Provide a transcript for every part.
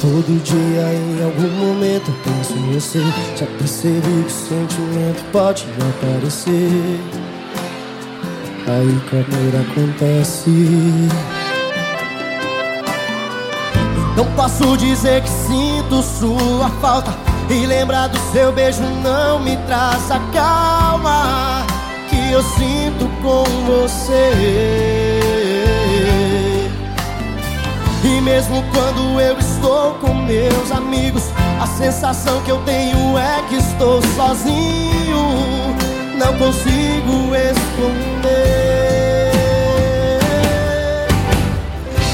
Todo dia em algum momento eu penso em você. Já percebi que o sentimento pode aparecer. Aí que o amor acontece. Não posso dizer que sinto sua falta. E lembrar do seu beijo não me traz a calma Que eu sinto com você e mesmo quando eu estou com meus amigos, a sensação que eu tenho é que estou sozinho. Não consigo esconder.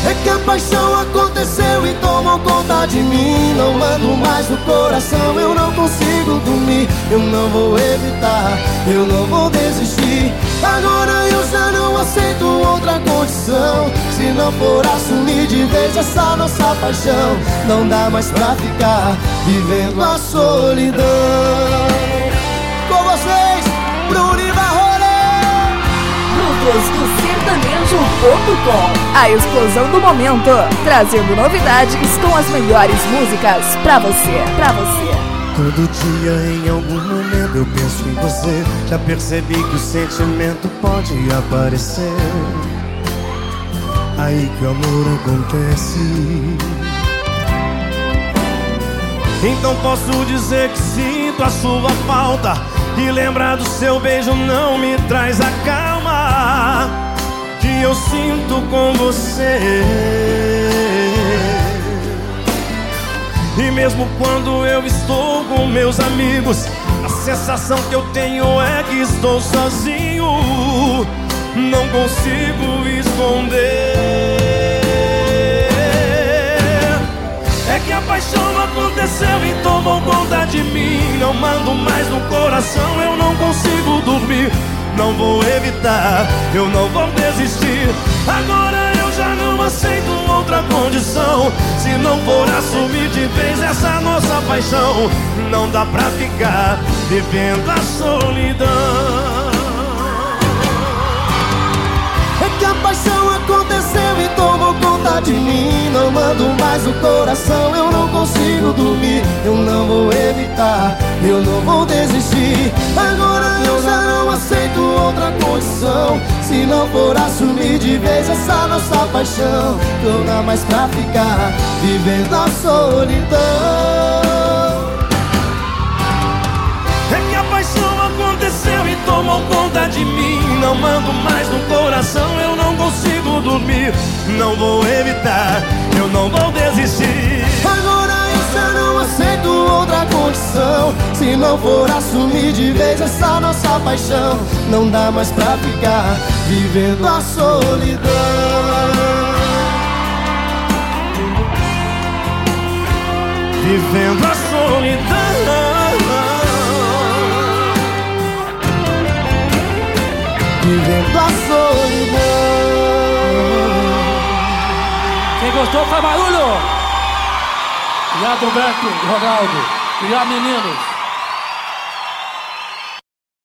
É que a paixão aconteceu e tomou conta de mim. Não mando mais no coração, eu não consigo dormir. Eu não vou evitar, eu não vou desistir. Agora eu já não aceito outra condição. Se não for assumir de vez essa nossa paixão, não dá mais pra ficar vivendo a solidão. Com vocês, Bruno Barrolê! Grupos do Sertanejo.com A explosão do momento, trazendo novidades com as melhores músicas. Pra você, pra você. Todo dia em algum momento eu penso em você. Já percebi que o sentimento pode aparecer. Aí que o amor acontece. Então posso dizer que sinto a sua falta. E lembrar do seu beijo não me traz a calma Eu sinto com você e mesmo quando eu estou com meus amigos, a sensação que eu tenho é que estou sozinho. Não consigo esconder. É que a paixão aconteceu e tomou conta de mim. Não mando mais no coração, eu não consigo dormir. Não vou evitar, eu não vou desistir. Agora eu já não aceito outra condição. Se não for assumir de vez essa nossa paixão, não dá pra ficar vivendo a solidão. É que a paixão aconteceu e tomou conta de mim. Não mando mais o coração, eu não consigo dormir. Eu não vou evitar, eu não vou desistir. Agora Se não for assumir de vez essa nossa paixão, dá mais pra ficar vivendo a solidão. É que a paixão aconteceu e tomou conta de mim. Não mando mais no coração, eu não consigo dormir. Não vou evitar, eu não vou desistir. Se não for assumir de vez essa nossa paixão, não dá mais pra ficar vivendo a solidão. Vivendo a solidão. Vivendo a solidão. Quem gostou faz barulho! Obrigado, Humberto e meninos.